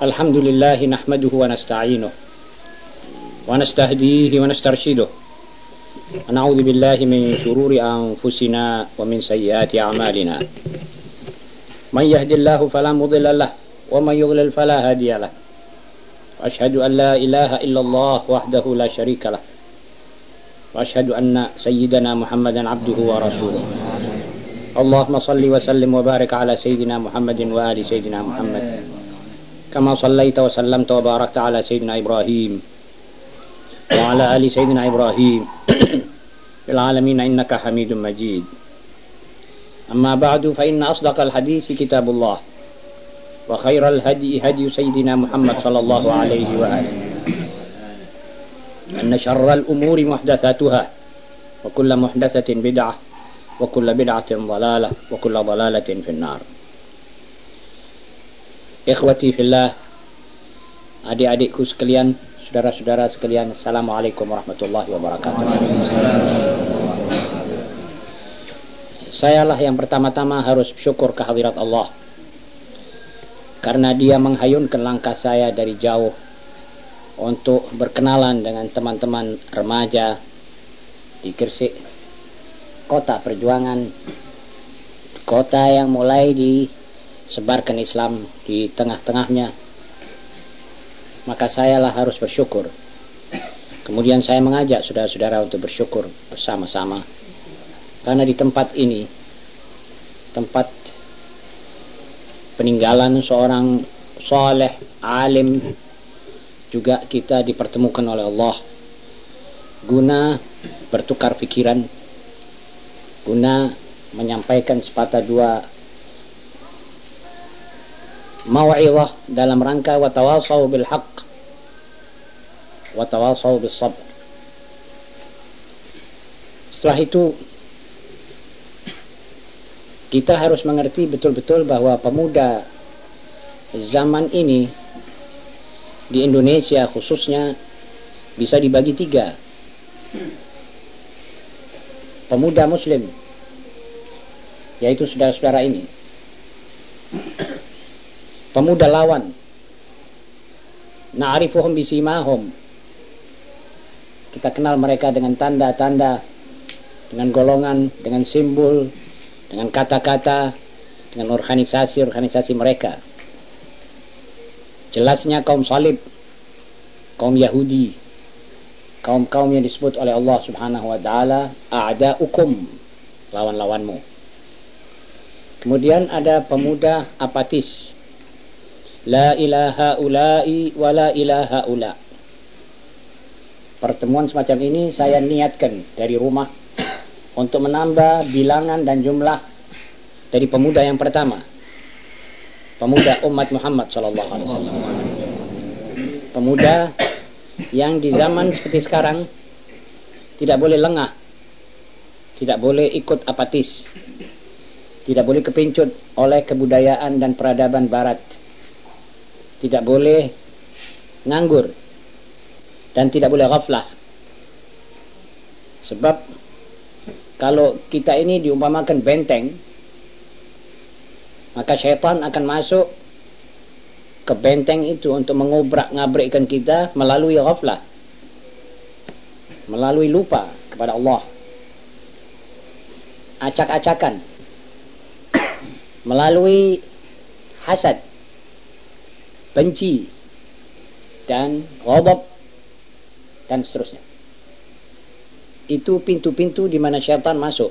الحمد لله نحمده ونستعينه ونستهديه ونسترشده. ونعوذ بالله من شرور أنفسنا ومن سيئات أعمالنا. من يهد الله فلا مضل له ومن يضلل فلا هادي له. وأشهد أن لا إله إلا الله وحده لا شريك له. وأشهد أن سيدنا محمدا عبده ورسوله. اللهم صل وسلم وبارك على سيدنا محمد وآل سيدنا محمد. كما صليت وسلمت وباركت على سيدنا إبراهيم وعلى آل سيدنا إبراهيم في العالمين إنك حميد مجيد. أما بعد فإن أصدق الحديث كتاب الله وخير الهدي هدي سيدنا محمد صلى الله عليه وآله. أن شر الأمور محدثاتها وكل محدثة بدعة وكل بدعة ضلالة وكل ضلالة في النار. Ikhwati fillah Adik-adikku sekalian Saudara-saudara sekalian Assalamualaikum warahmatullahi wabarakatuh. Sayalah yang pertama-tama harus syukur kehadirat Allah. Karena dia menghayunkan langkah saya dari jauh Untuk berkenalan dengan teman-teman remaja Di Gresik Kota perjuangan Kota yang mulai di sebarkan Islam di tengah-tengahnya maka sayalah harus bersyukur. Kemudian saya mengajak saudara-saudara untuk bersyukur bersama-sama. Karena di tempat ini tempat peninggalan seorang soleh alim juga kita dipertemukan oleh Allah. Guna bertukar pikiran guna menyampaikan sepatah dua mau'izah dalam rangka watawasau bil haqq watawasau bis sabr. Setelah itu kita harus mengerti betul-betul bahwa pemuda zaman ini di Indonesia khususnya bisa dibagi tiga. Pemuda muslim yaitu saudara-saudara ini pemuda lawan. Na'rifuhum bisimahum. Kita kenal mereka dengan tanda-tanda dengan golongan dengan simbol dengan kata-kata dengan organisasi-organisasi mereka. Jelasnya kaum salib kaum Yahudi kaum-kaum yang disebut oleh Allah subhanahu wa ta'ala a'da'ukum lawan-lawanmu. Kemudian ada pemuda apatis La ilaha ulai wa la ilaha ula. Pertemuan semacam ini saya niatkan dari rumah untuk menambah bilangan dan jumlah dari pemuda yang pertama. Pemuda umat Muhammad sallallahu alaihi wasallam. Pemuda yang di zaman seperti sekarang tidak boleh lengah. Tidak boleh ikut apatis. Tidak boleh kepincut oleh kebudayaan dan peradaban barat tidak boleh nganggur dan tidak boleh ghaflah. Sebab kalau kita ini diumpamakan benteng maka syaitan akan masuk ke benteng itu untuk mengobrak ngabrikkan kita melalui ghaflah melalui lupa kepada Allah. Acak-acakan melalui hasad benci dan ghadab dan seterusnya. Itu pintu-pintu di mana syaitan masuk.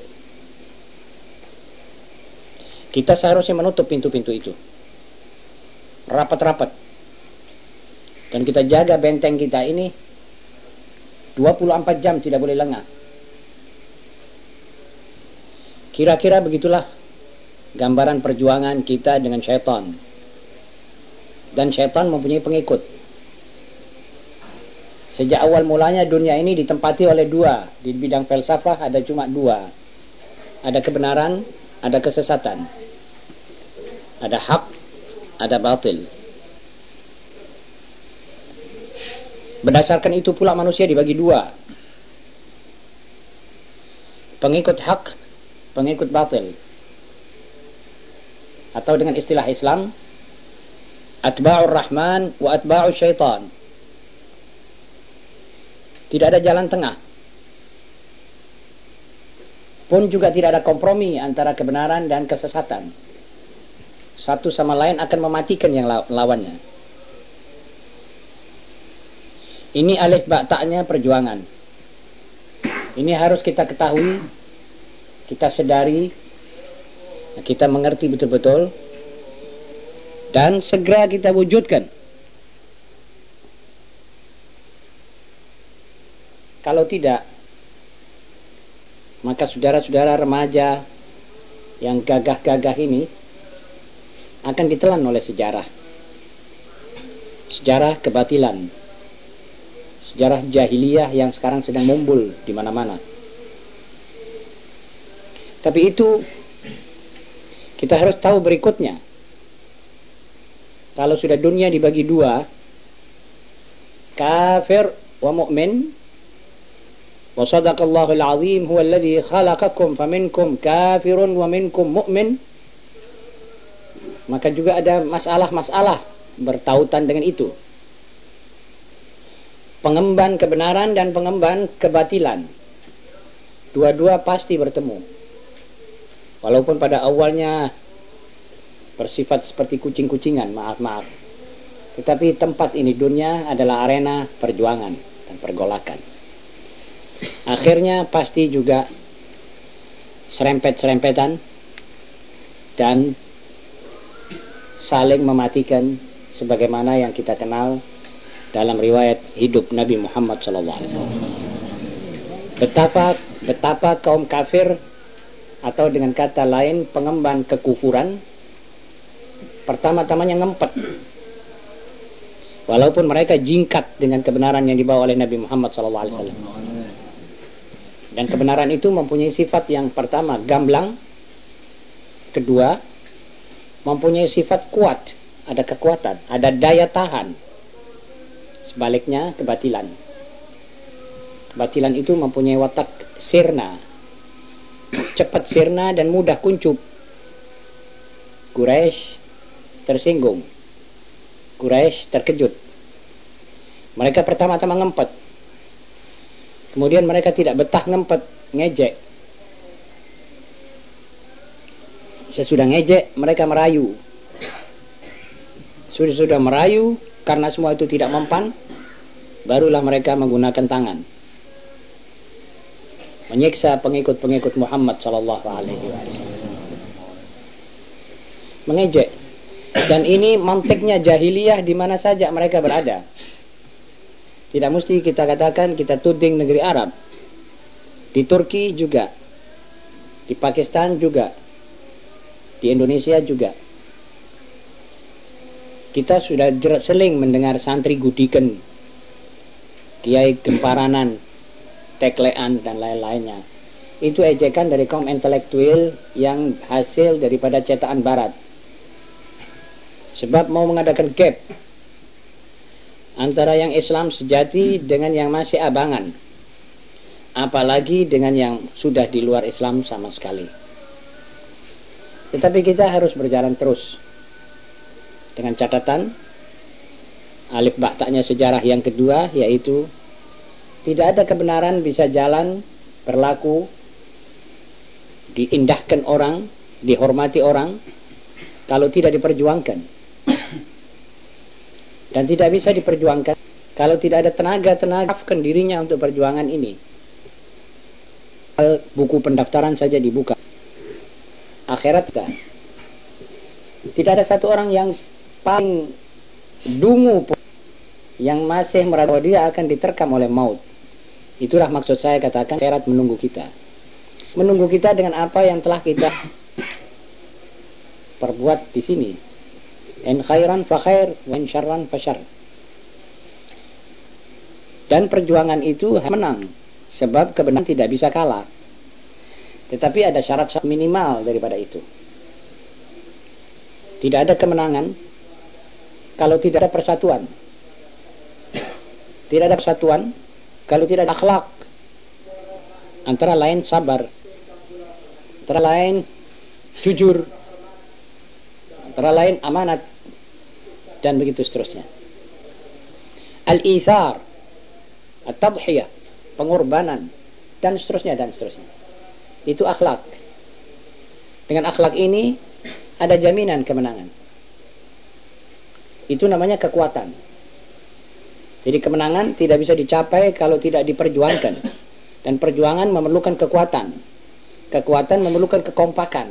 Kita seharusnya menutup pintu-pintu itu. Rapat-rapat. Dan kita jaga benteng kita ini 24 jam tidak boleh lengah. Kira-kira begitulah gambaran perjuangan kita dengan syaitan. Dan syaitan mempunyai pengikut. Sejak awal mulanya dunia ini ditempati oleh dua. Di bidang filsafah ada cuma dua. Ada kebenaran, ada kesesatan. Ada hak, ada batil. Berdasarkan itu pula manusia dibagi dua. Pengikut hak, pengikut batil. Atau dengan istilah Islam, atba'ur rahman wa atba'ur syaitan. Tidak ada jalan tengah. Pun juga tidak ada kompromi antara kebenaran dan kesesatan. Satu sama lain akan mematikan yang lawannya. Ini alif baktaknya perjuangan. Ini harus kita ketahui, kita sedari, kita mengerti betul-betul, dan segera kita wujudkan. Kalau tidak, maka saudara-saudara remaja yang gagah-gagah ini akan ditelan oleh sejarah. Sejarah kebatilan sejarah jahiliyah yang sekarang sedang mumbul di mana-mana. Tapi itu kita harus tahu berikutnya. Kalau sudah dunia dibagi dua, kafir wa mu'min, wa sadaqallahu al-azim huwa alladhi khalaqakum faminkum kafirun wa minkum mu'min, maka juga ada masalah-masalah bertautan dengan itu pengemban kebenaran dan pengemban kebatilan. Dua-dua pasti bertemu. Walaupun pada awalnya bersifat seperti kucing-kucingan, maaf-maaf. Tetapi tempat ini dunia adalah arena perjuangan dan pergolakan. Akhirnya pasti juga serempet-serempetan dan saling mematikan sebagaimana yang kita kenal dalam riwayat hidup Nabi Muhammad SAW. Betapa betapa kaum kafir atau dengan kata lain pengemban kekufuran pertama-tamanya ngempet. Walaupun mereka jingkat dengan kebenaran yang dibawa oleh Nabi Muhammad SAW. Dan kebenaran itu mempunyai sifat yang pertama gamblang, kedua mempunyai sifat kuat, ada kekuatan, ada daya tahan Sebaliknya kebatilan. Kebatilan itu mempunyai watak sirna. Cepat sirna dan mudah kuncup. Quraisy tersinggung. Quraisy terkejut. Mereka pertama-tama ngempet. Kemudian mereka tidak betah ngempet, ngejek. Sesudah ngejek, mereka merayu. Sudah-sudah merayu, karena semua itu tidak mempan, barulah mereka menggunakan tangan. Menyiksa pengikut-pengikut Muhammad sallallahu alaihi wasallam. Mengejek. Dan ini mantiknya jahiliyah di mana saja mereka berada. Tidak mesti kita katakan kita tuding negeri Arab. Di Turki juga. Di Pakistan juga. Di Indonesia juga kita sudah seling mendengar santri gudiken, kiai gemparanan, teklean dan lain-lainnya. Itu ejekan dari kaum intelektual yang hasil daripada cetakan barat. Sebab mau mengadakan gap antara yang Islam sejati dengan yang masih abangan. Apalagi dengan yang sudah di luar Islam sama sekali. Tetapi kita harus berjalan terus dengan catatan alif baktaknya sejarah yang kedua yaitu tidak ada kebenaran bisa jalan berlaku diindahkan orang dihormati orang kalau tidak diperjuangkan dan tidak bisa diperjuangkan Kalau tidak ada tenaga-tenaga, dirinya untuk perjuangan ini. Buku pendaftaran saja dibuka. Akhirat kita. Tidak ada satu orang yang paling dungu yang masih merasa dia akan diterkam oleh maut. Itulah maksud saya katakan akhirat menunggu kita. Menunggu kita dengan apa yang telah kita perbuat di sini. In khairan fa khair, in syarran fa syarr. Dan perjuangan itu menang sebab kebenaran tidak bisa kalah. Tetapi ada syarat minimal daripada itu. Tidak ada kemenangan kalau tidak ada persatuan. Tidak ada persatuan kalau tidak ada akhlak. Antara lain sabar. Antara lain jujur. Antara lain amanat. Dan begitu seterusnya. Al-ithar. At-tadhiyah. Pengorbanan. Dan seterusnya dan seterusnya. Itu akhlak. Dengan akhlak ini ada jaminan kemenangan. Itu namanya kekuatan. Jadi kemenangan tidak bisa dicapai kalau tidak diperjuangkan. Dan perjuangan memerlukan kekuatan. Kekuatan memerlukan kekompakan.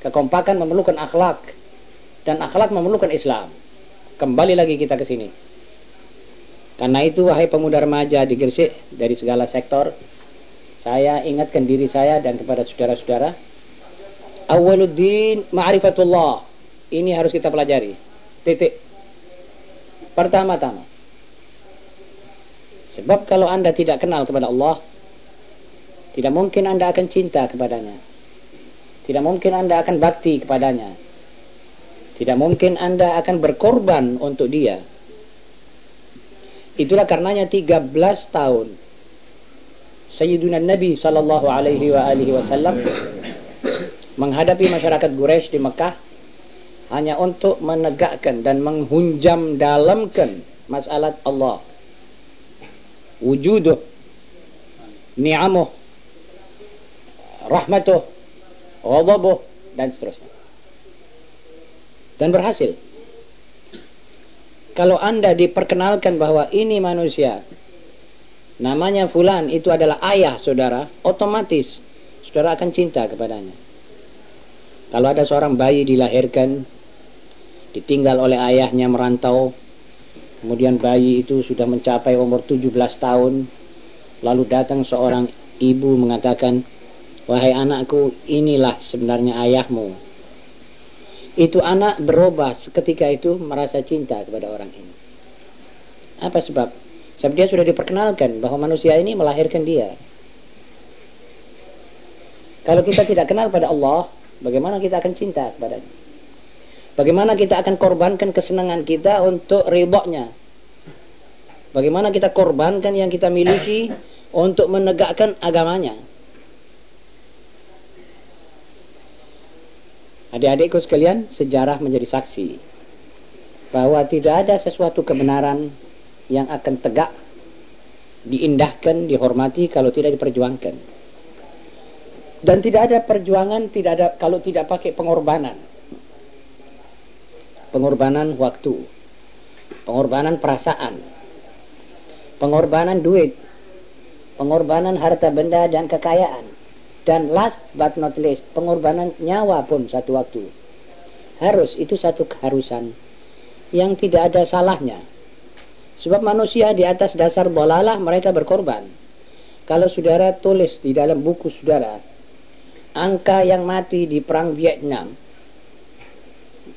Kekompakan memerlukan akhlak. Dan akhlak memerlukan Islam. Kembali lagi kita ke sini. Karena itu wahai pemuda remaja di Gresik dari segala sektor, saya ingatkan diri saya dan kepada saudara-saudara, awaluddin ma'rifatullah. Ini harus kita pelajari. Titik. Pertama-tama. Sebab kalau anda tidak kenal kepada Allah, tidak mungkin anda akan cinta kepadanya. Tidak mungkin anda akan bakti kepadanya. Tidak mungkin anda akan berkorban untuk dia. Itulah karenanya 13 tahun. Sayyiduna Nabi sallallahu alaihi wa alihi wasallam menghadapi masyarakat Quraisy di Mekah hanya untuk menegakkan dan menghunjam dalamkan masalah Allah. Wujuduh ni'amuh rahmatuh ghadabuh dan seterusnya dan berhasil. Kalau anda diperkenalkan bahwa ini manusia namanya fulan itu adalah ayah saudara otomatis saudara akan cinta kepadanya. Kalau ada seorang bayi dilahirkan ditinggal oleh ayahnya merantau kemudian bayi itu sudah mencapai umur 17 tahun lalu datang seorang ibu mengatakan wahai anakku inilah sebenarnya ayahmu itu anak berubah seketika itu merasa cinta kepada orang ini apa sebab sebab dia sudah diperkenalkan bahwa manusia ini melahirkan dia kalau kita tidak kenal pada Allah bagaimana kita akan cinta kepadanya Bagaimana kita akan korbankan kesenangan kita untuk ridhonya. Bagaimana kita korbankan yang kita miliki untuk menegakkan agamanya. Adik-adikku sekalian, sejarah menjadi saksi bahwa tidak ada sesuatu kebenaran yang akan tegak, diindahkan, dihormati kalau tidak diperjuangkan. Dan tidak ada perjuangan tidak ada kalau tidak pakai pengorbanan pengorbanan waktu, pengorbanan perasaan, pengorbanan duit, pengorbanan harta benda dan kekayaan, dan last but not least, pengorbanan nyawa pun satu waktu. Harus, itu satu keharusan yang tidak ada salahnya. Sebab manusia di atas dasar bolalah mereka berkorban. Kalau saudara tulis di dalam buku saudara, angka yang mati di perang Vietnam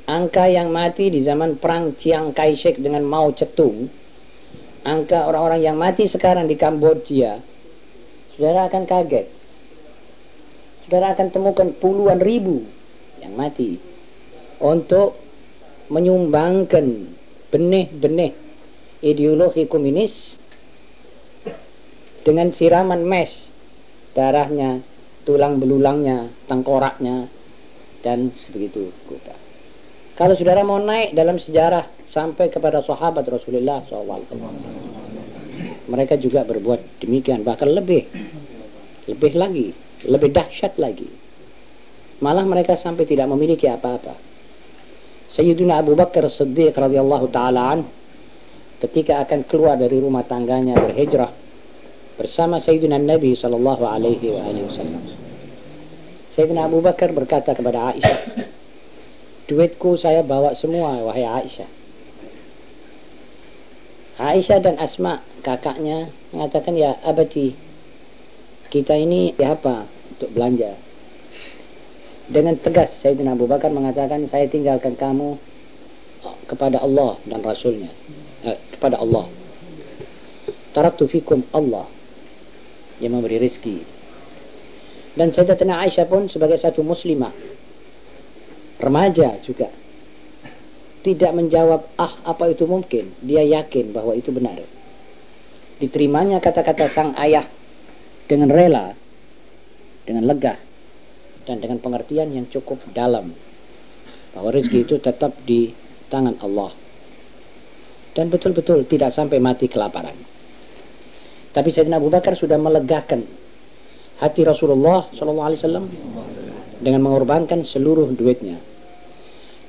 angka yang mati di zaman perang Chiang Kai-shek dengan Mao Zedong, angka orang-orang yang mati sekarang di Kamboja, saudara akan kaget. Saudara akan temukan puluhan ribu yang mati untuk menyumbangkan benih-benih ideologi komunis dengan siraman mes darahnya, tulang belulangnya, tengkoraknya, dan sebegitu rupa. Kalau saudara mau naik dalam sejarah sampai kepada sahabat Rasulullah SAW, mereka juga berbuat demikian, bahkan lebih, lebih lagi, lebih dahsyat lagi. Malah mereka sampai tidak memiliki apa-apa. Sayyidina Abu Bakar Siddiq radhiyallahu taala ketika akan keluar dari rumah tangganya berhijrah bersama Sayyidina Nabi sallallahu alaihi wasallam. Sayyidina Abu Bakar berkata kepada Aisyah, "Duitku saya bawa semua wahai Aisyah." Aisyah dan Asma kakaknya mengatakan ya abadi kita ini ya apa untuk belanja? Dengan tegas Sayyidina Abu Bakar mengatakan saya tinggalkan kamu kepada Allah dan Rasulnya. Eh, kepada Allah. Taraktu fikum Allah yang memberi rezeki. Dan Sayyidatina Aisyah pun sebagai satu muslimah remaja juga tidak menjawab ah apa itu mungkin? Dia yakin bahwa itu benar. Diterimanya kata-kata sang ayah dengan rela dengan lega dan dengan pengertian yang cukup dalam bahwa rezeki itu tetap di tangan Allah. Dan betul-betul tidak sampai mati kelaparan. Tapi Sayyidina Abu Bakar sudah melegakan hati Rasulullah SAW dengan mengorbankan seluruh duitnya.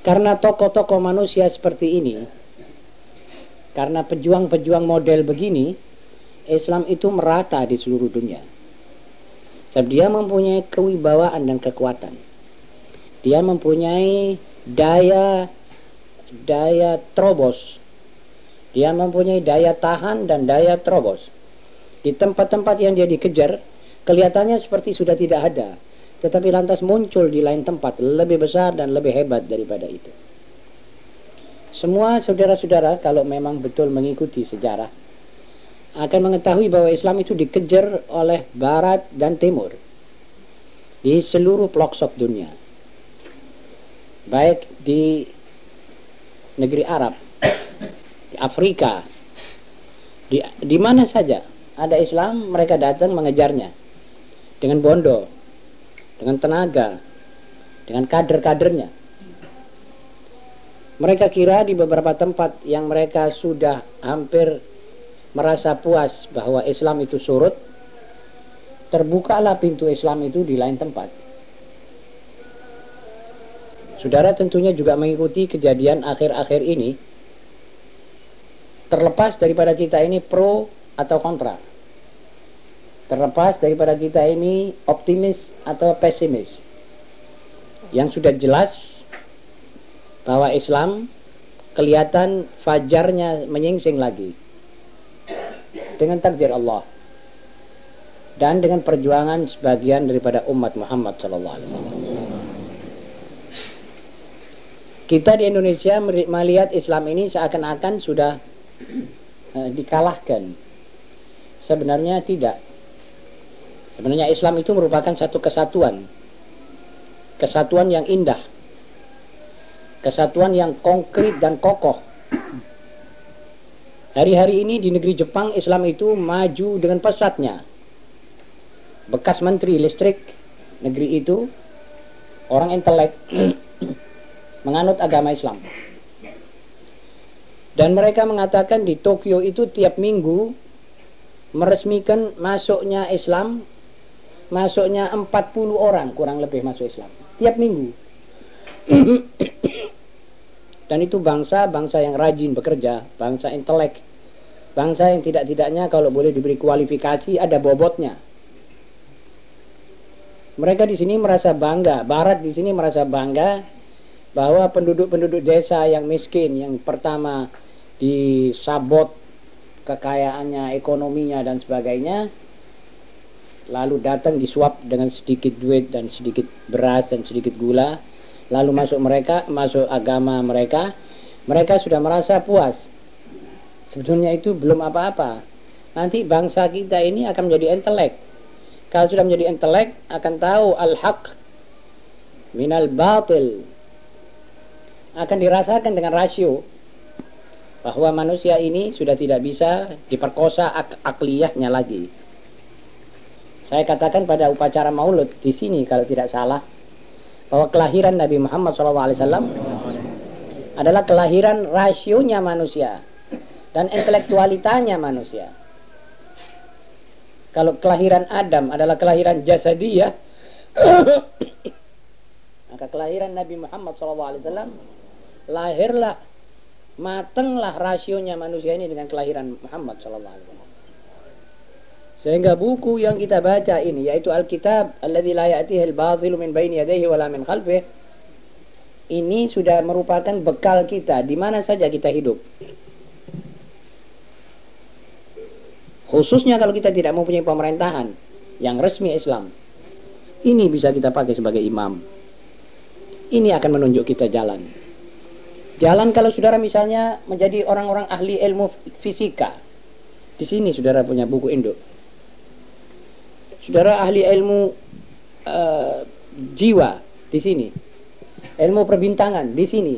Karena tokoh-tokoh manusia seperti ini, karena pejuang-pejuang model begini, Islam itu merata di seluruh dunia. Sebab dia mempunyai kewibawaan dan kekuatan. Dia mempunyai daya daya terobos. Dia mempunyai daya tahan dan daya terobos. Di tempat-tempat yang dia dikejar, kelihatannya seperti sudah tidak ada tetapi lantas muncul di lain tempat lebih besar dan lebih hebat daripada itu. Semua saudara-saudara kalau memang betul mengikuti sejarah akan mengetahui bahwa Islam itu dikejar oleh barat dan timur di seluruh pelosok dunia. Baik di negeri Arab, di Afrika, di, di mana saja ada Islam, mereka datang mengejarnya dengan bondo, dengan tenaga, dengan kader-kadernya. Mereka kira di beberapa tempat yang mereka sudah hampir merasa puas bahwa Islam itu surut, terbukalah pintu Islam itu di lain tempat. Saudara tentunya juga mengikuti kejadian akhir-akhir ini, terlepas daripada kita ini pro atau kontra. Terlepas daripada kita ini optimis atau pesimis. Yang sudah jelas bahwa Islam kelihatan fajarnya menyingsing lagi dengan takdir Allah dan dengan perjuangan sebagian daripada umat Muhammad sallallahu alaihi wasallam. Kita di Indonesia melihat Islam ini seakan-akan sudah uh, dikalahkan. Sebenarnya tidak. Sebenarnya Islam itu merupakan satu kesatuan. Kesatuan yang indah. Kesatuan yang konkret dan kokoh. Hari-hari ini di negeri Jepang Islam itu maju dengan pesatnya. Bekas menteri listrik negeri itu orang intelek menganut agama Islam. Dan mereka mengatakan di Tokyo itu tiap minggu meresmikan masuknya Islam masuknya 40 orang kurang lebih masuk Islam tiap minggu dan itu bangsa bangsa yang rajin bekerja bangsa intelek. Bangsa yang tidak-tidaknya kalau boleh diberi kualifikasi ada bobotnya. Mereka di sini merasa bangga barat di sini merasa bangga bahwa penduduk-penduduk desa yang miskin yang pertama disabot kekayaannya ekonominya dan sebagainya lalu datang disuap dengan sedikit duit dan sedikit beras dan sedikit gula lalu masuk mereka masuk agama mereka mereka sudah merasa puas. Sebetulnya itu belum apa-apa. Nanti bangsa kita ini akan menjadi intelek kalau sudah menjadi intelek akan tahu al-haq minal batil. Akan dirasakan dengan rasio bahwa manusia ini sudah tidak bisa diperkosa ak akliyahnya lagi. Saya katakan pada upacara maulud di sini kalau tidak salah bahwa kelahiran Nabi Muhammad SAW adalah kelahiran rasionya manusia dan intelektualitanya manusia. Kalau kelahiran Adam adalah kelahiran jasadiyah, maka kelahiran Nabi Muhammad SAW lahirlah matenglah rasionya manusia ini dengan kelahiran Muhammad wasallam. Sehingga buku yang kita baca ini yaitu Alkitab alladzi la ya'tihi al-batil min baini yadayhi wala min khalfihi ini sudah merupakan bekal kita di mana saja kita hidup. Khususnya kalau kita tidak mempunyai pemerintahan yang resmi Islam. Ini bisa kita pakai sebagai imam. Ini akan menunjuk kita jalan. Jalan kalau saudara misalnya menjadi orang-orang ahli ilmu fisika. Di sini saudara punya buku induk. Saudara ahli ilmu uh, jiwa di sini. Ilmu perbintangan di sini.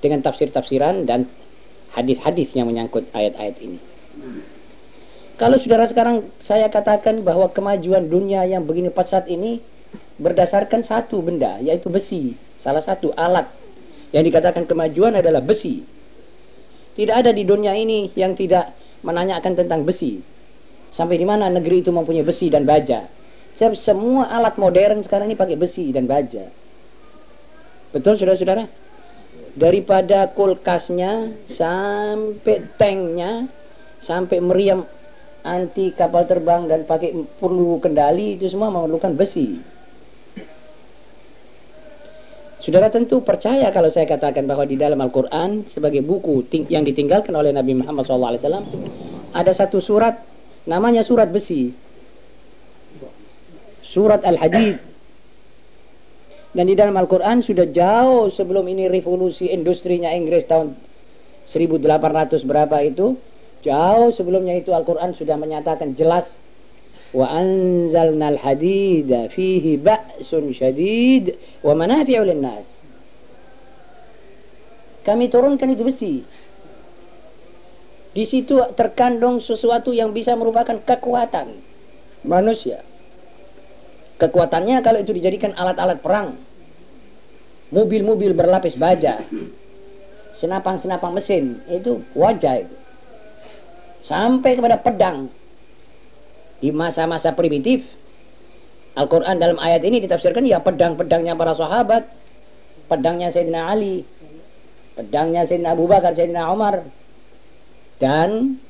Dengan tafsir-tafsiran dan hadis-hadis yang menyangkut ayat-ayat ini. Kalau saudara sekarang saya katakan bahwa kemajuan dunia yang begini pesat ini berdasarkan satu benda, yaitu besi. Salah satu alat yang dikatakan kemajuan adalah besi. Tidak ada di dunia ini yang tidak menanyakan tentang besi. Sampai di mana negeri itu mempunyai besi dan baja. Semua alat modern sekarang ini pakai besi dan baja. Betul saudara-saudara? Daripada kulkasnya sampai tanknya sampai meriam anti kapal terbang dan pakai perlu kendali itu semua memerlukan besi. Saudara tentu percaya kalau saya katakan bahwa di dalam Al-Quran sebagai buku yang ditinggalkan oleh Nabi Muhammad SAW ada satu surat namanya surat besi. Surat Al-Hadid. Dan di dalam Al-Quran sudah jauh sebelum ini revolusi industrinya Inggris tahun 1800 berapa itu Jauh sebelumnya itu Al-Quran sudah menyatakan jelas wa anzalnal hadida fihi ba'sun syadid wa manafi'u linnas. Kami turunkan itu besi. Di situ terkandung sesuatu yang bisa merupakan kekuatan manusia. Kekuatannya kalau itu dijadikan alat-alat perang. Mobil-mobil berlapis baja. Senapang-senapang mesin. Itu wajah itu sampai kepada pedang di masa-masa primitif Al-Quran dalam ayat ini ditafsirkan ya pedang-pedangnya para sahabat pedangnya Sayyidina Ali pedangnya Sayyidina Abu Bakar Sayyidina Umar dan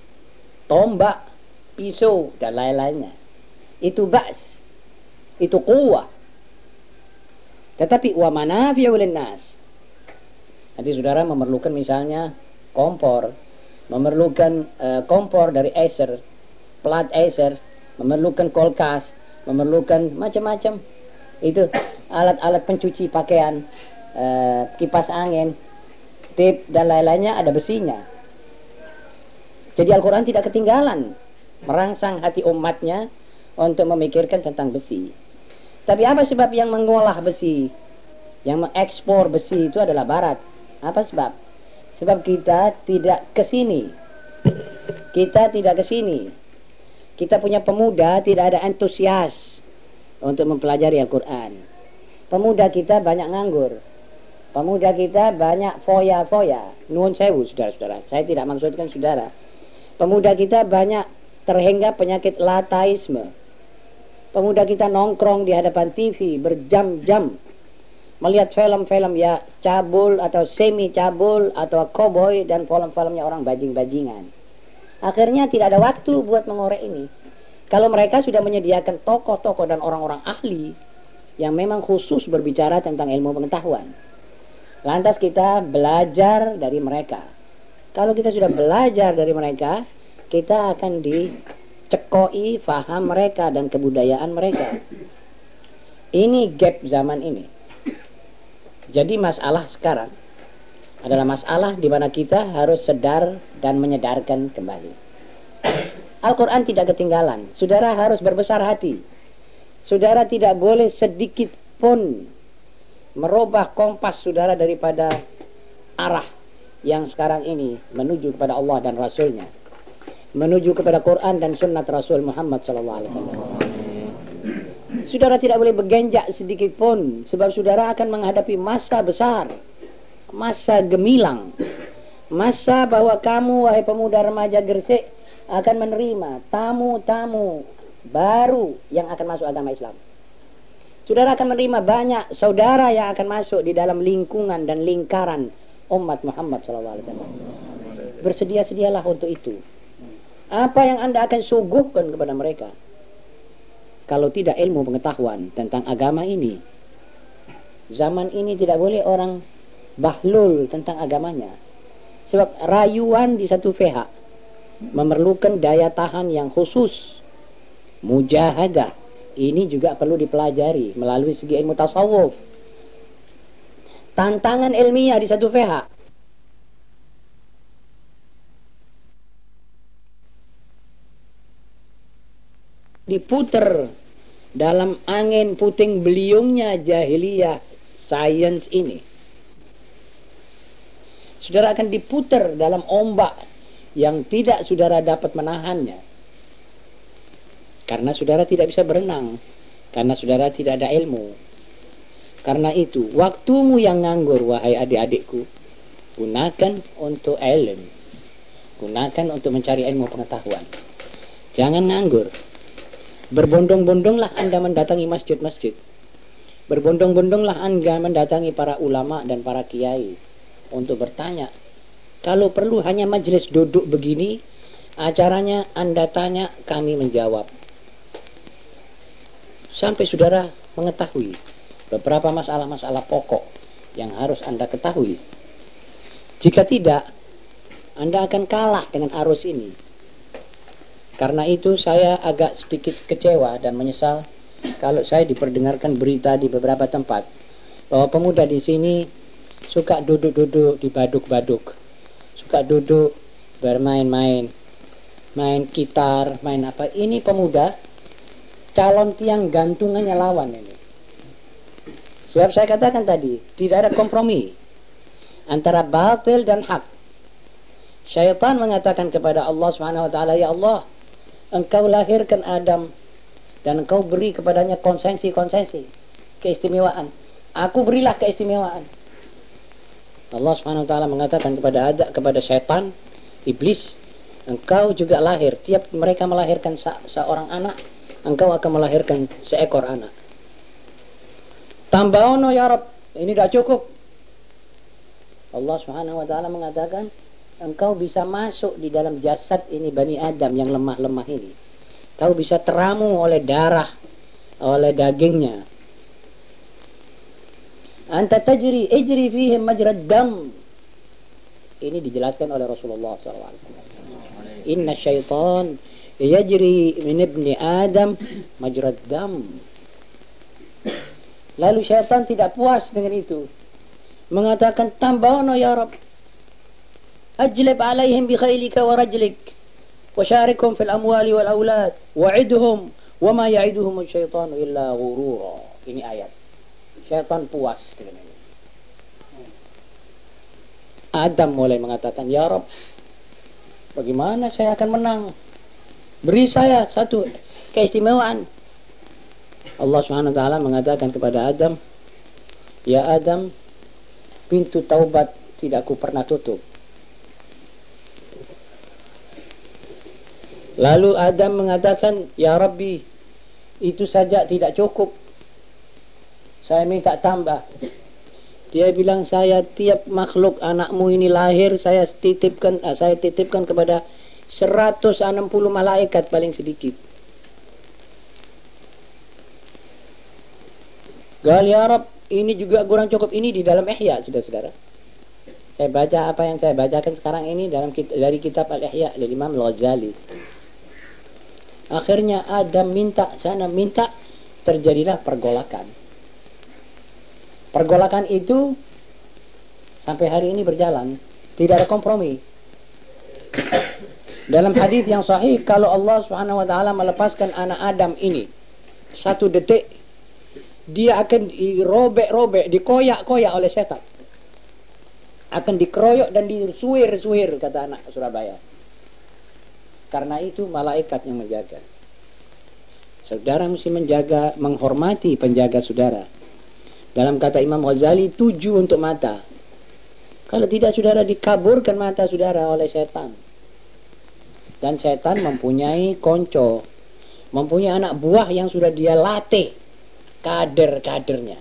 tombak pisau dan lain-lainnya. Itu bas. Itu kuwa tetapi wa manafi'u nas nanti saudara memerlukan misalnya kompor. Memerlukan uh, kompor dari Acer, plat Acer, memerlukan kulkas, memerlukan macam-macam. Itu alat-alat pencuci pakaian, uh, kipas angin, tip dan lain-lainnya. Ada besinya. Jadi Al-Quran tidak ketinggalan merangsang hati umatnya untuk memikirkan tentang besi. Tapi apa sebab yang mengolah besi? Yang mengekspor besi itu adalah barat. Apa sebab? Sebab kita tidak ke sini. Kita tidak ke sini. Kita punya pemuda tidak ada antusias untuk mempelajari Al-Quran. Pemuda kita banyak nganggur. Pemuda kita banyak foya-foya. Nuhun sewu, saudara-saudara. Saya tidak maksudkan saudara. Pemuda kita banyak terhingga penyakit lataisme. Pemuda kita nongkrong di hadapan TV berjam-jam melihat film-film ya cabul atau semi cabul atau cowboy dan film-filmnya orang bajing-bajingan. Akhirnya tidak ada waktu buat mengorek ini. Kalau mereka sudah menyediakan tokoh-tokoh dan orang-orang ahli yang memang khusus berbicara tentang ilmu pengetahuan. Lantas kita belajar dari mereka. Kalau kita sudah belajar dari mereka, kita akan dicekoi faham mereka dan kebudayaan mereka. Ini gap zaman ini. Jadi masalah sekarang adalah masalah di mana kita harus sedar dan menyedarkan kembali. Al-Quran tidak ketinggalan. Saudara harus berbesar hati. Saudara tidak boleh sedikit pun merubah kompas saudara daripada arah yang sekarang ini menuju kepada Allah dan Rasulnya. Menuju kepada Quran dan sunnat Rasul Muhammad Sallallahu Alaihi Wasallam. Saudara tidak boleh bergenjak sedikit pun sebab saudara akan menghadapi masa besar, masa gemilang, masa bahwa kamu wahai pemuda remaja Gresik akan menerima tamu-tamu baru yang akan masuk agama Islam. Saudara akan menerima banyak saudara yang akan masuk di dalam lingkungan dan lingkaran umat Muhammad SAW. Bersedia-sedialah untuk itu. Apa yang anda akan suguhkan kepada mereka? Kalau tidak ilmu pengetahuan tentang agama ini. Zaman ini tidak boleh orang bahlul tentang agamanya. Sebab rayuan di satu pihak memerlukan daya tahan yang khusus. Mujahadah. Ini juga perlu dipelajari melalui segi ilmu tasawuf. Tantangan ilmiah di satu pihak diputer dalam angin puting beliungnya jahiliyah sains ini. Saudara akan diputer dalam ombak yang tidak saudara dapat menahannya. Karena saudara tidak bisa berenang. Karena saudara tidak ada ilmu. Karena itu, waktumu yang nganggur, wahai adik-adikku, gunakan untuk ilmu. Gunakan untuk mencari ilmu pengetahuan. Jangan nganggur. Berbondong-bondonglah Anda mendatangi masjid-masjid. Berbondong-bondonglah Anda mendatangi para ulama dan para kiai untuk bertanya. Kalau perlu hanya majelis duduk begini, acaranya Anda tanya, kami menjawab. Sampai saudara mengetahui beberapa masalah-masalah pokok yang harus Anda ketahui. Jika tidak, Anda akan kalah dengan arus ini. Karena itu saya agak sedikit kecewa dan menyesal kalau saya diperdengarkan berita di beberapa tempat bahwa pemuda di sini suka duduk-duduk di baduk-baduk, suka duduk bermain-main, main gitar, main apa. Ini pemuda calon tiang gantungannya lawan ini. Sebab saya katakan tadi, tidak ada kompromi antara batil dan hak. Syaitan mengatakan kepada Allah Subhanahu wa taala, "Ya Allah, engkau lahirkan Adam dan engkau beri kepadanya konsensi-konsensi keistimewaan. Aku berilah keistimewaan. Allah Subhanahu wa taala mengatakan kepada ada kepada setan iblis engkau juga lahir. Tiap mereka melahirkan se seorang anak engkau akan melahirkan seekor anak tambahono ya Rab ini tidak cukup Allah Subhanahu wa taala mengatakan engkau bisa masuk di dalam jasad ini Bani Adam yang lemah-lemah ini. Kau bisa teramu oleh darah, oleh dagingnya. Anta tajri, ijri fihim majrad dam. Ini dijelaskan oleh Rasulullah SAW. Inna syaitan yajri min ibni Adam majrad dam. Lalu syaitan tidak puas dengan itu. Mengatakan tambahono ya Rabb. Ajlib alaihim bi khailika wa rajlik. Wa syarikum fil amwali wal aulad. Wa'idhum. Wa ma ya'iduhum syaitan illa ghurura. Ini ayat. Syaitan puas dengan ini. Adam mulai mengatakan, Ya Rob, bagaimana saya akan menang? Beri saya satu keistimewaan. Allah Subhanahu wa taala mengatakan kepada Adam ya Adam pintu taubat tidak ku pernah tutup Lalu Adam mengatakan, Ya Rabbi, itu saja tidak cukup. Saya minta tambah. Dia bilang, saya tiap makhluk anakmu ini lahir, saya titipkan, eh, saya titipkan kepada 160 malaikat paling sedikit. Gal ya Rab, ini juga kurang cukup. Ini di dalam ihya, saudara-saudara. Saya baca apa yang saya bacakan sekarang ini dalam dari kitab Al-Ihya dari Imam Al-Ghazali. Akhirnya Adam minta sana minta terjadilah pergolakan. Pergolakan itu sampai hari ini berjalan, tidak ada kompromi. Dalam hadis yang sahih kalau Allah Subhanahu wa taala melepaskan anak Adam ini satu detik dia akan dirobek-robek, dikoyak-koyak oleh setan. Akan dikeroyok dan disuir-suir kata anak Surabaya. Karena itu malaikat yang menjaga. Saudara mesti menjaga, menghormati penjaga saudara. Dalam kata Imam Ghazali, tujuh untuk mata. Kalau tidak saudara dikaburkan mata saudara oleh setan. Dan setan mempunyai konco. Mempunyai anak buah yang sudah dia latih. Kader-kadernya.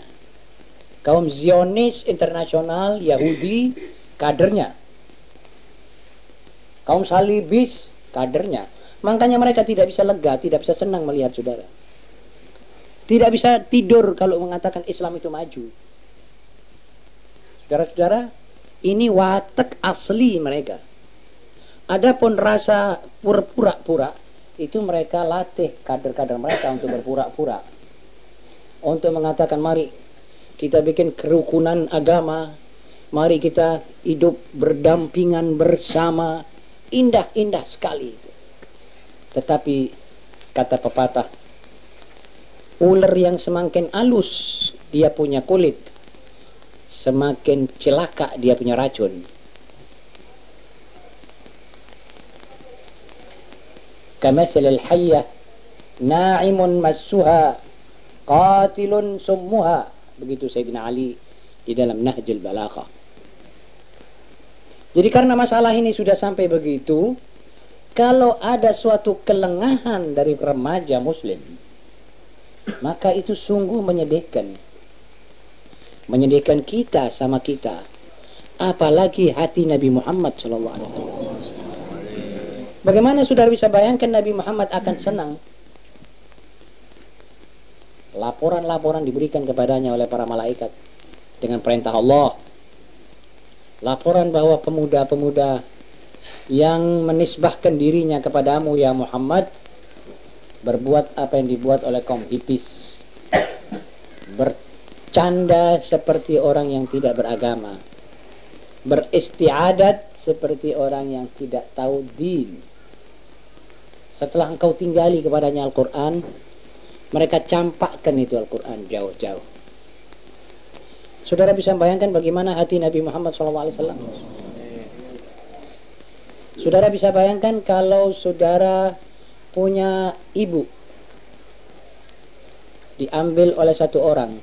Kaum Zionis internasional Yahudi kadernya. Kaum salibis, kadernya. Makanya mereka tidak bisa lega, tidak bisa senang melihat saudara. Tidak bisa tidur kalau mengatakan Islam itu maju. Saudara-saudara, ini watak asli mereka. Adapun rasa pura-pura itu mereka latih kader-kader mereka untuk berpura-pura Untuk mengatakan mari kita bikin kerukunan agama, mari kita hidup berdampingan bersama. Indah-indah sekali. Tetapi kata pepatah, ular yang semakin halus dia punya kulit, semakin celaka dia punya racun. كمثل الحية ناعم مسها qatilun summuha. Begitu Sayyidina Ali di dalam Nahjul Balaghah jadi karena masalah ini sudah sampai begitu kalau ada suatu kelengahan dari remaja muslim maka itu sungguh menyedihkan. Menyedihkan kita sama kita. Apalagi hati Nabi Muhammad SAW bagaimana saudara bisa bayangkan Nabi Muhammad akan senang? Laporan-laporan diberikan kepadanya oleh para malaikat dengan perintah Allah. Laporan bahwa pemuda-pemuda yang menisbahkan dirinya kepadamu ya Muhammad berbuat apa yang dibuat oleh kaum hipis. Bercanda seperti orang yang tidak beragama. Beristiadat seperti orang yang tidak tahu din setelah engkau tinggali kepadanya Al-Quran mereka campakkan itu Al-Quran jauh-jauh. Saudara bisa bayangkan bagaimana hati Nabi Muhammad SAW saudara bisa bayangkan kalau saudara punya ibu diambil oleh satu orang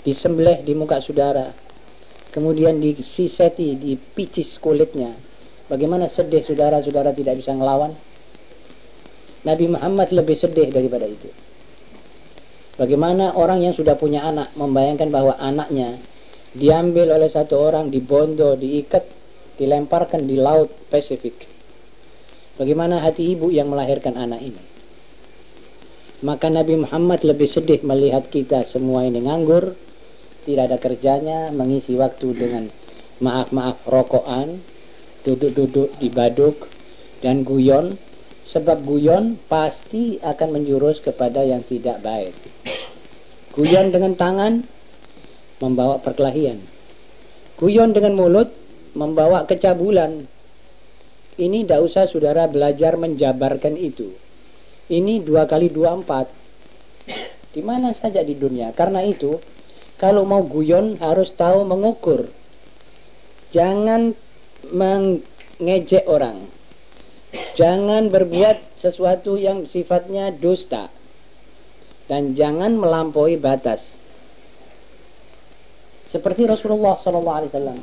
disembelih di muka saudara kemudian disiseti dipicis kulitnya bagaimana sedih saudara-saudara tidak bisa ngelawan? Nabi Muhammad lebih sedih daripada itu. Bagaimana orang yang sudah punya anak membayangkan bahwa anaknya diambil oleh satu orang, dibondo, diikat, dilemparkan di laut Pasifik. Bagaimana hati ibu yang melahirkan anak ini? Maka Nabi Muhammad lebih sedih melihat kita semua ini nganggur, tidak ada kerjanya, mengisi waktu dengan maaf-maaf rokokan, duduk-duduk di baduk, dan guyon, Sebab guyon pasti akan menjurus kepada yang tidak baik. Guyon dengan tangan membawa perkelahian. Guyon dengan mulut membawa kecabulan. Ini tidak usah saudara belajar menjabarkan itu. Ini dua kali dua empat. Di mana saja di dunia. Karena itu, kalau mau guyon harus tahu mengukur. Jangan mengejek orang Jangan berbuat sesuatu yang sifatnya dusta dan jangan melampaui batas. Seperti Rasulullah SAW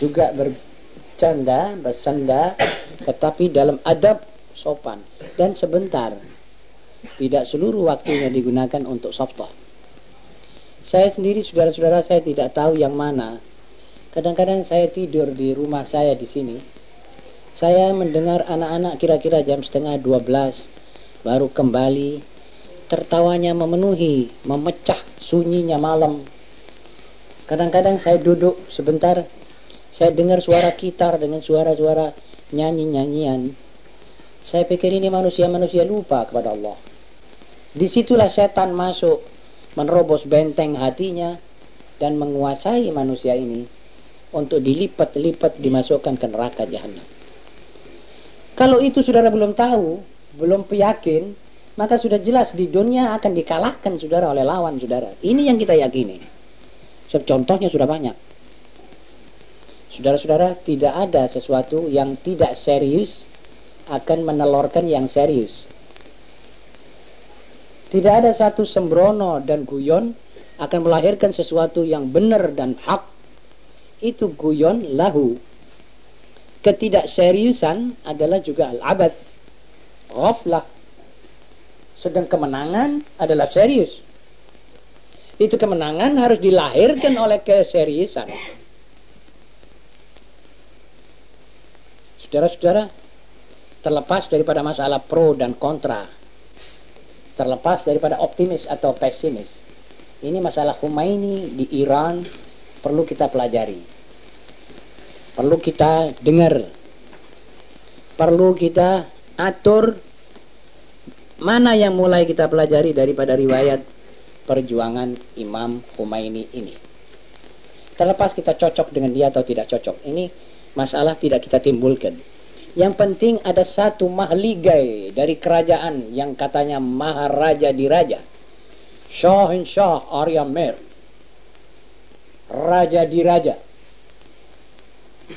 juga bercanda, bersanda, tetapi dalam adab sopan dan sebentar. Tidak seluruh waktunya digunakan untuk software. Saya sendiri, saudara-saudara, saya tidak tahu yang mana. Kadang-kadang saya tidur di rumah saya di sini saya mendengar anak-anak kira-kira jam setengah 12 baru kembali tertawanya memenuhi, memecah sunyinya malam. Kadang-kadang saya duduk sebentar, saya dengar suara gitar dengan suara-suara nyanyi-nyanyian. Saya pikir ini manusia-manusia lupa kepada Allah. Di situlah setan masuk, menerobos benteng hatinya, dan menguasai manusia ini untuk dilipat-lipat dimasukkan ke neraka jahanam. Kalau itu saudara belum tahu, belum yakin, maka sudah jelas di dunia akan dikalahkan saudara oleh lawan saudara. Ini yang kita yakini. Contohnya sudah banyak. Saudara-saudara, tidak ada sesuatu yang tidak serius akan menelorkan yang serius. Tidak ada satu sembrono dan guyon akan melahirkan sesuatu yang benar dan hak. Itu guyon lahu ketidakseriusan adalah juga al-abad. Ghaflah. Sedang kemenangan adalah serius. Itu kemenangan harus dilahirkan oleh keseriusan. Saudara-saudara terlepas daripada masalah pro dan kontra terlepas daripada optimis atau pesimis ini masalah Khomeini di Iran perlu kita pelajari. Perlu kita dengar. Perlu kita atur mana yang mulai kita pelajari daripada riwayat perjuangan Imam Khomeini ini. Terlepas kita cocok dengan dia atau tidak cocok. Ini masalah tidak kita timbulkan. Yang penting ada satu mahligai dari kerajaan yang katanya maharaja diraja. Shahin Shah Arya Mer. Raja diraja.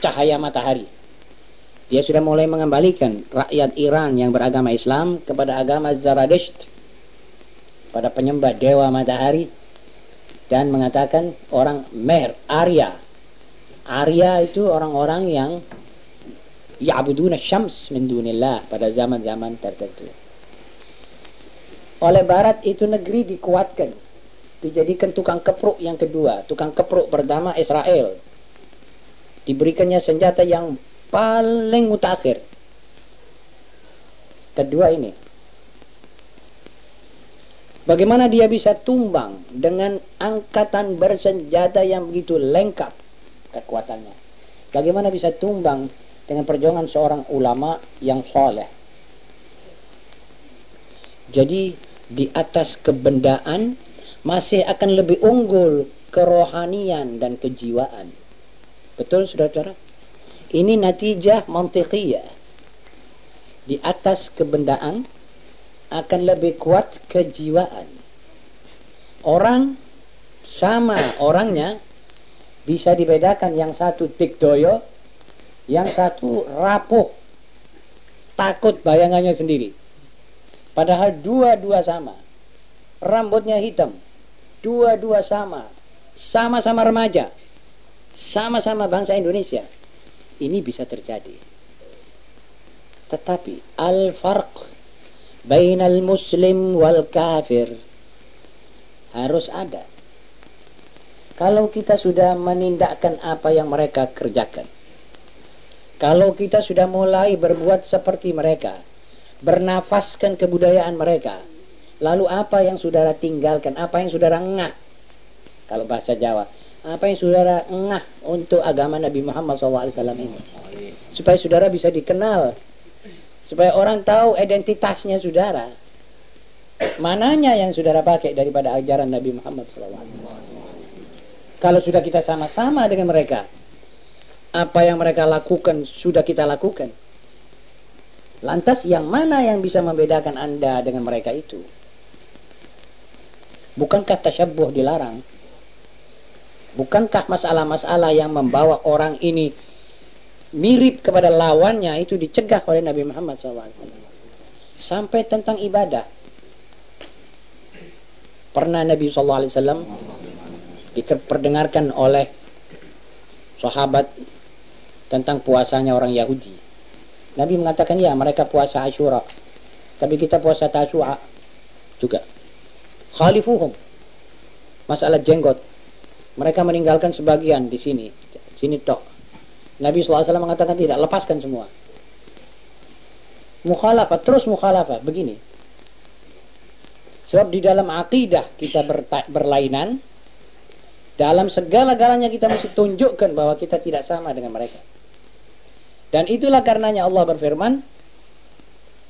Cahaya matahari. Dia sudah mulai mengembalikan rakyat Iran yang beragama Islam kepada agama Zaradisht. Pada penyembah dewa matahari dan mengatakan orang Mer, Arya. Arya itu orang-orang yang ya'buduna syams min dunillah pada zaman-zaman tertentu. Oleh barat itu negeri dikuatkan. Dijadikan tukang kepruk yang kedua. Tukang kepruk pertama Israel. Diberikannya senjata yang paling mutakhir. Kedua ini. Bagaimana dia bisa tumbang dengan angkatan bersenjata yang begitu lengkap kekuatannya. Bagaimana bisa tumbang dengan perjuangan seorang ulama yang soleh. Jadi di atas kebendaan masih akan lebih unggul kerohanian dan kejiwaan. Betul saudara-saudara? Ini natijah mantiqiyah. Di atas kebendaan akan lebih kuat kejiwaan. Orang sama orangnya bisa dibedakan yang satu dikdoyo, yang satu rapuh, takut bayangannya sendiri. Padahal dua-dua sama. Rambutnya hitam, dua-dua sama. Sama-sama remaja, sama-sama bangsa Indonesia. Ini bisa terjadi. Tetapi al-farq bainal muslim wal kafir harus ada. Kalau kita sudah menindakkan apa yang mereka kerjakan, kalau kita sudah mulai berbuat seperti mereka, bernafaskan kebudayaan mereka, lalu apa yang saudara tinggalkan, apa yang saudara ngah, kalau bahasa Jawa, apa yang saudara ngah untuk agama Nabi Muhammad SAW ini, supaya saudara bisa dikenal supaya orang tahu identitasnya saudara. Mananya yang saudara pakai daripada ajaran Nabi Muhammad SAW. Kalau sudah kita sama-sama dengan mereka, apa yang mereka lakukan sudah kita lakukan. Lantas yang mana yang bisa membedakan Anda dengan mereka itu? Bukankah tasyabuh dilarang? Bukankah masalah-masalah yang membawa orang ini mirip kepada lawannya itu dicegah oleh Nabi Muhammad SAW. Sampai tentang ibadah. Pernah Nabi SAW diperdengarkan oleh sahabat tentang puasanya orang Yahudi. Nabi mengatakan ya mereka puasa Ashura. Tapi kita puasa Tasu'a juga. Khalifuhum. Masalah jenggot. Mereka meninggalkan sebagian di sini, sini tok. Nabi SAW mengatakan tidak, lepaskan semua. Mukhalafah, terus mukhalafah, begini. Sebab di dalam akidah kita berlainan, dalam segala-galanya kita mesti tunjukkan bahwa kita tidak sama dengan mereka. Dan itulah karenanya Allah berfirman,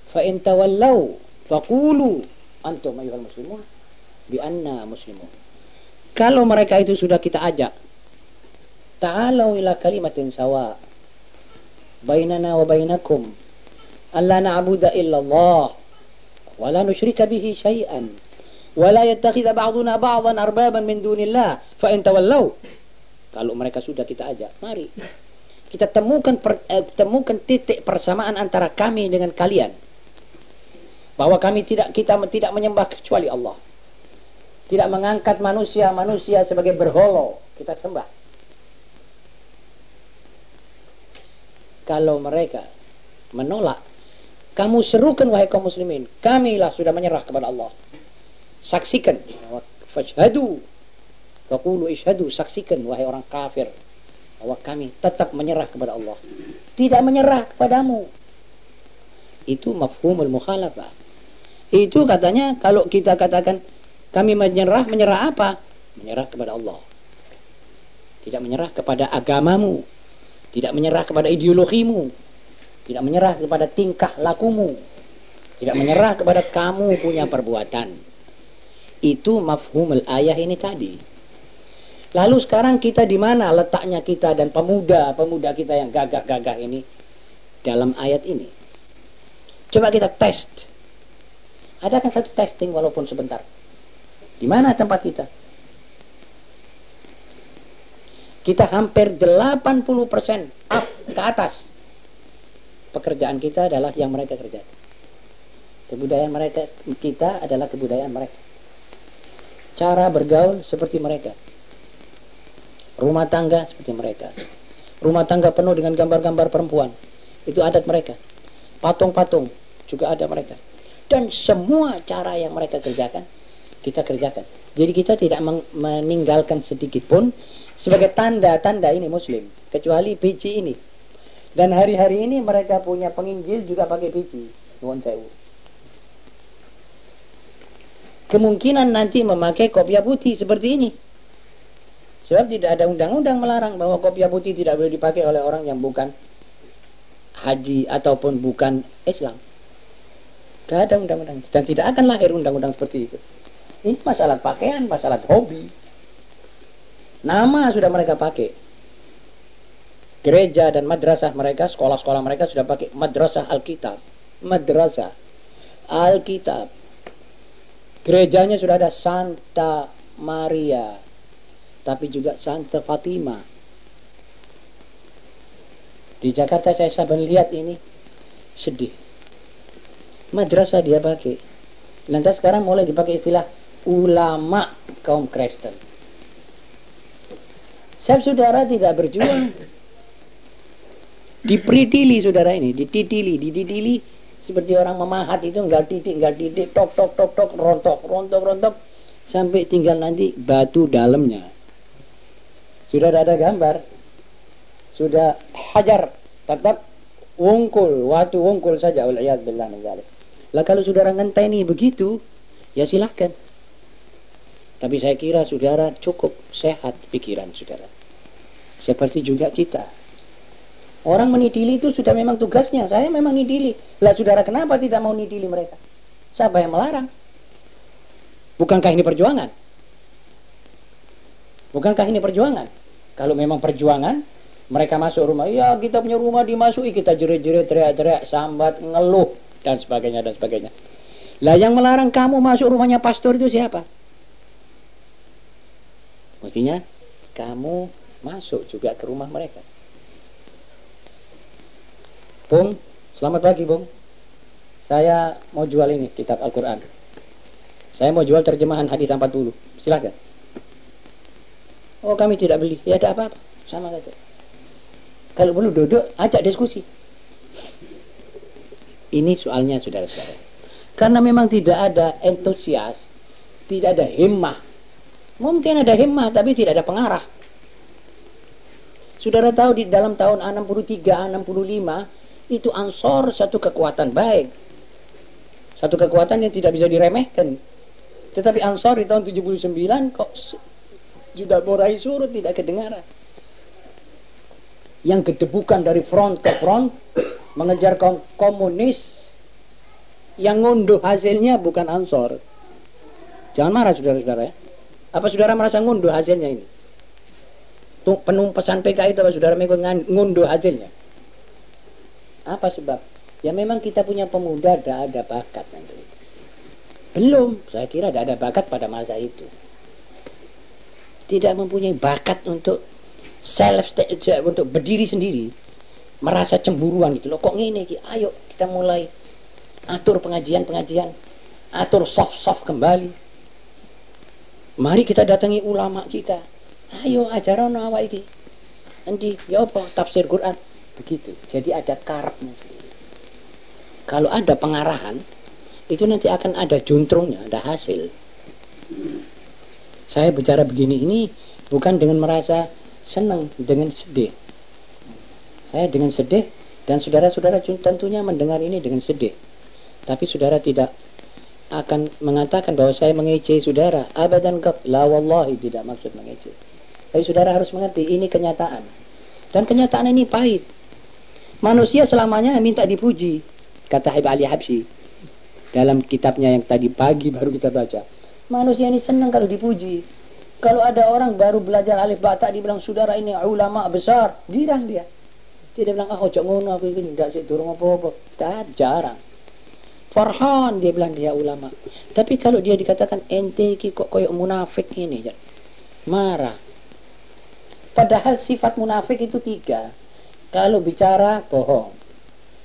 "Fa in tawallaw faqulu antum ayyuhal muslimun bi anna muslimun." Kalau mereka itu sudah kita ajak, ta'alau ila kalimatin sawa bainana wa bainakum alla na'budu illallah wa la nusyrika bihi syai'an wa la yattakhidha ba'duna ba'dan arbaban min dunillah fa in tawallaw kalau mereka sudah kita ajak mari. Kita temukan per, eh, temukan titik persamaan antara kami dengan kalian. Bahwa kami tidak kita tidak menyembah kecuali Allah tidak mengangkat manusia-manusia sebagai berholo. Kita sembah. Kalau mereka menolak kamu serukan wahai kaum muslimin kamilah sudah menyerah kepada Allah. Saksikan. Fashhadu. Faqulu ishhadu. Saksikan wahai orang kafir bahwa kami tetap menyerah kepada Allah. Tidak menyerah kepadamu. Itu mafhumul mukhalafah. Itu katanya kalau kita katakan kami menyerah menyerah apa? Menyerah kepada Allah. Tidak menyerah kepada agamamu. Tidak menyerah kepada ideologimu. Tidak menyerah kepada tingkah lakumu. Tidak menyerah kepada kamu punya perbuatan. Itu mafhumul ayah ini tadi. Lalu sekarang kita di mana? Letaknya kita dan pemuda-pemuda kita yang gagah-gagah ini dalam ayat ini? Coba kita test. Ada kan satu testing walaupun sebentar. Di mana tempat kita? Kita hampir 80% up ke atas. Pekerjaan kita adalah yang mereka kerjakan. Kebudayaan mereka kita adalah kebudayaan mereka. Cara bergaul seperti mereka Rumah tangga seperti mereka. Rumah tangga penuh dengan gambar-gambar perempuan. Itu adat mereka. Patung-patung juga ada mereka. Dan semua cara yang mereka kerjakan, kita kerjakan. Jadi kita tidak meninggalkan sedikit pun sebagai tanda-tanda ini muslim. Kecuali pici ini. Dan hari-hari ini mereka punya penginjil juga pakai pici. Nuhun sewu. Kemungkinan nanti memakai kopiah putih seperti ini Sebab tidak ada undang-undang melarang bahwa kopiah putih tidak boleh dipakai oleh orang yang bukan haji ataupun bukan Islam. Tidak ada undang-undang. Dan tidak akan lahir undang-undang seperti itu. Ini masalah pakaian, masalah hobi. Nama sudah mereka pakai. Gereja dan madrasah mereka, sekolah-sekolah mereka sudah pakai madrasah Alkitab. Madrasah Alkitab. Gerejanya sudah ada Santa Maria tapi juga Santa Fatima. Di Jakarta saya saban lihat ini sedih. Madrasah dia pakai. Lantas sekarang mulai dipakai istilah ulama kaum Kristen. Saya saudara tidak berjuang. Dipritili saudara ini, dititili, dititili seperti orang memahat itu enggak titik, enggak titik, tok tok tok tok, rontok, rontok, rontok sampai tinggal nanti batu dalamnya. Sudah ada gambar. Sudah hajar tetap wungkul, waktu wungkul saja waliyad billah Lah kalau saudara ngenteni begitu, ya silahkan. Tapi saya kira saudara cukup sehat pikiran saudara. Seperti juga kita. Orang menidili itu sudah memang tugasnya. Saya memang nidili. Lah saudara kenapa tidak mau nidili mereka? Siapa yang melarang? Bukankah ini perjuangan? Bukankah ini perjuangan? Kalau memang perjuangan, mereka masuk rumah, ya kita punya rumah dimasuki, kita jerit-jerit, teriak-teriak, sambat, ngeluh, dan sebagainya, dan sebagainya. Lah yang melarang kamu masuk rumahnya pastor itu siapa? Mestinya kamu masuk juga ke rumah mereka. Bung, selamat pagi Bung. Saya mau jual ini, kitab Al-Quran. Saya mau jual terjemahan hadis 40. Silakan. Oh kami tidak beli. Ya ada apa-apa. Sama saja. Kalau perlu duduk, ajak diskusi. Ini soalnya saudara-saudara. Karena memang tidak ada entusias, tidak ada himmah. Mungkin ada himmah tapi tidak ada pengarah. Saudara tahu di dalam tahun 63, 65 itu ansor satu kekuatan baik. Satu kekuatan yang tidak bisa diremehkan. Tetapi ansor di tahun 79 kok sudah mulai surut tidak kedengaran yang kedebukan dari front ke front mengejar kaum komunis yang ngunduh hasilnya bukan ansor jangan marah saudara-saudara ya apa saudara merasa ngunduh hasilnya ini? Tuh, penuh pesan PKI itu apa saudara ngunduh hasilnya? Apa sebab? Ya memang kita punya pemuda tidak ada bakat nanti. Belum. Saya kira tidak ada bakat pada masa itu. Tidak mempunyai bakat untuk self untuk berdiri sendiri merasa cemburuan gitu loh. Kok iki ayo kita mulai atur pengajian-pengajian atur soft-soft kembali mari kita datangi ulama kita. Ayo ajaran awak iki. Nanti ya apa? Tafsir Quran. Begitu. Jadi ada karepnya sendiri. Kalau ada pengarahan itu nanti akan ada juntrungnya ada hasil. Saya bicara begini ini bukan dengan merasa senang dengan sedih. Saya dengan sedih dan saudara-saudara tentunya mendengar ini dengan sedih. Tapi saudara tidak akan mengatakan bahwa saya mengece saudara. Abadan qat. La wallahi tidak maksud mengece. Tapi saudara harus mengerti ini kenyataan. Dan kenyataan ini pahit. Manusia selamanya minta dipuji. Kata Habib Ali Habsyi. Dalam kitabnya yang tadi pagi baru kita baca. Manusia ini senang kalau dipuji. Kalau ada orang baru belajar alif ba tak dibilang saudara ini ulama besar, girang dia. Tidak bilang ah ojo ngono aku ini tidak sih turun apa-apa. Jarang. Farhan dia bilang dia ulama. Tapi kalau dia dikatakan ente ki kok koyok munafik ini, marah. Padahal sifat munafik itu tiga. Kalau bicara bohong.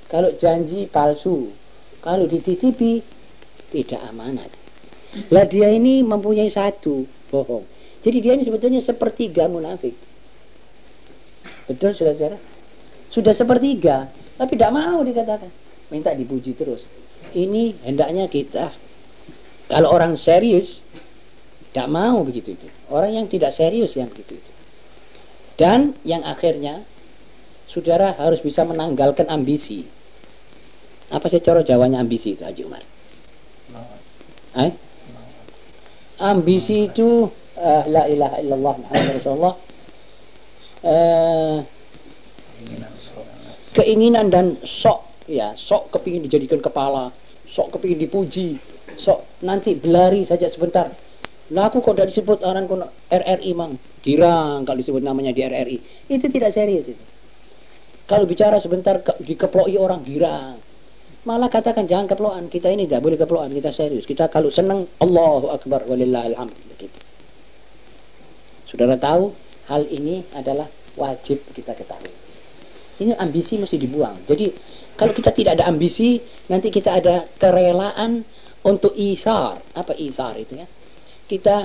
Kalau janji palsu. Kalau dititipi tidak amanat. Lah dia ini mempunyai satu bohong. Jadi dia ini sebetulnya sepertiga munafik. Betul saudara-saudara? Sudah sepertiga, tapi tidak mau dikatakan. Minta dipuji terus ini hendaknya kita kalau orang serius tidak mau begitu itu. Orang yang tidak serius yang begitu itu. Dan yang akhirnya saudara harus bisa menanggalkan ambisi. Apa sih cara jawanya ambisi itu Haji Umar? Eh? ambisi itu uh, la ilaha illallah Muhammad Rasulullah uh, keinginan dan sok ya sok kepingin dijadikan kepala sok kepingin dipuji. Sok nanti belari saja sebentar. Lah aku kok tidak disebut orang kono RRI mang? Girang kalau disebut namanya di RRI itu tidak serius itu. Kalau bicara sebentar ke, dikeploi orang girang malah katakan jangan keploan kita ini tidak boleh keploan kita serius. Kita kalau senang Allahu Akbar walillahilhamd begitu. Saudara tahu hal ini adalah wajib kita ketahui ini ambisi mesti dibuang jadi kalau kita tidak ada ambisi, nanti kita ada kerelaan untuk isar. Apa isar itu ya? Kita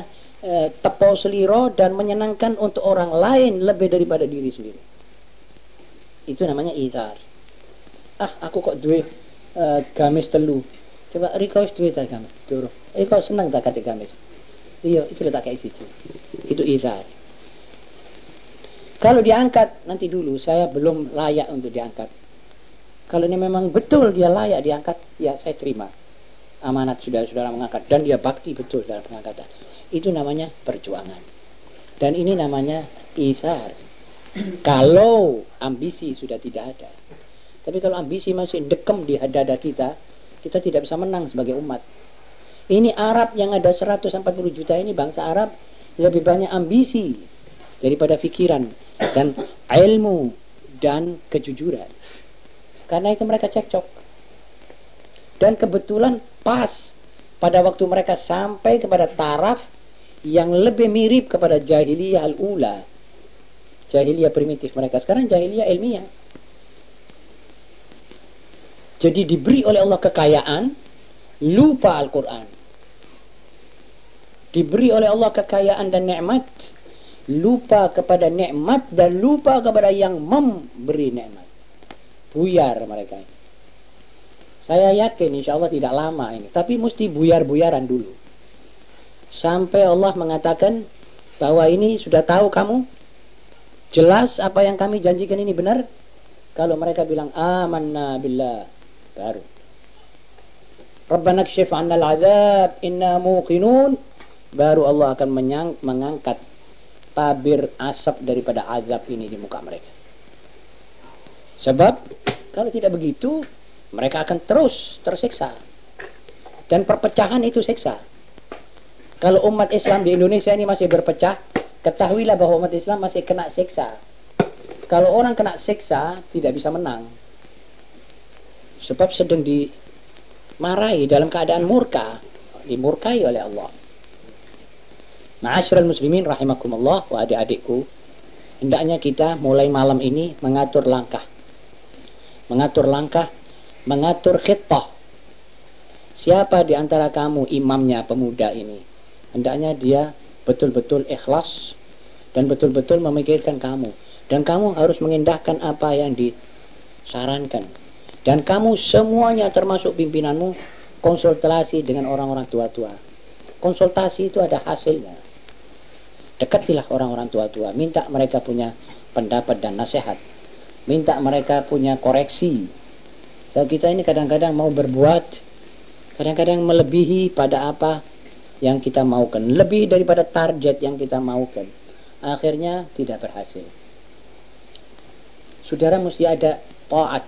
eh, tepo seliro dan menyenangkan untuk orang lain lebih daripada diri sendiri. Itu namanya isar. Ah, aku kok duwe uh, gamis telu. Coba Riko wis duwe ta gamis? Durung. Riko senang tak kate gamis? Iya, itu letak kayak siji. Itu isar. Kalau diangkat nanti dulu saya belum layak untuk diangkat kalau ini memang betul dia layak diangkat, ya saya terima. Amanat saudara-saudara mengangkat. Dan dia bakti betul dalam pengangkatan. Itu namanya perjuangan. Dan ini namanya isar. kalau ambisi sudah tidak ada. Tapi kalau ambisi masih dekem di dada kita, kita tidak bisa menang sebagai umat. Ini Arab yang ada 140 juta ini bangsa Arab lebih banyak ambisi daripada pikiran dan ilmu dan kejujuran. Karena itu mereka cekcok. Dan kebetulan pas pada waktu mereka sampai kepada taraf yang lebih mirip kepada jahiliyah al-ula. Jahiliyah primitif mereka. Sekarang jahiliyah ilmiah. Jadi diberi oleh Allah kekayaan, lupa Al-Quran. Diberi oleh Allah kekayaan dan nikmat, lupa kepada nikmat dan lupa kepada yang memberi nikmat buyar mereka Saya yakin insya Allah tidak lama ini, tapi mesti buyar-buyaran dulu. Sampai Allah mengatakan bahwa ini sudah tahu kamu, jelas apa yang kami janjikan ini benar. Kalau mereka bilang amanna billah, baru. Rabbana kshif anna al-azab inna muqinun baru Allah akan mengangkat tabir asap daripada azab ini di muka mereka. Sebab kalau tidak begitu, mereka akan terus tersiksa. Dan perpecahan itu siksa. Kalau umat Islam di Indonesia ini masih berpecah, ketahuilah bahwa umat Islam masih kena siksa. Kalau orang kena siksa, tidak bisa menang. Sebab sedang dimarahi dalam keadaan murka, dimurkai oleh Allah. Ma'asyiral muslimin rahimakumullah wa adik-adikku, hendaknya kita mulai malam ini mengatur langkah mengatur langkah, mengatur khitbah. Siapa di antara kamu imamnya pemuda ini? Hendaknya dia betul-betul ikhlas dan betul-betul memikirkan kamu. Dan kamu harus mengindahkan apa yang disarankan. Dan kamu semuanya termasuk pimpinanmu konsultasi dengan orang-orang tua-tua. Konsultasi itu ada hasilnya. Dekatilah orang-orang tua-tua, minta mereka punya pendapat dan nasihat. Minta mereka punya koreksi. Kalau kita ini kadang-kadang mau berbuat, kadang-kadang melebihi pada apa yang kita maukan, lebih daripada target yang kita maukan. Akhirnya tidak berhasil. Saudara mesti ada taat.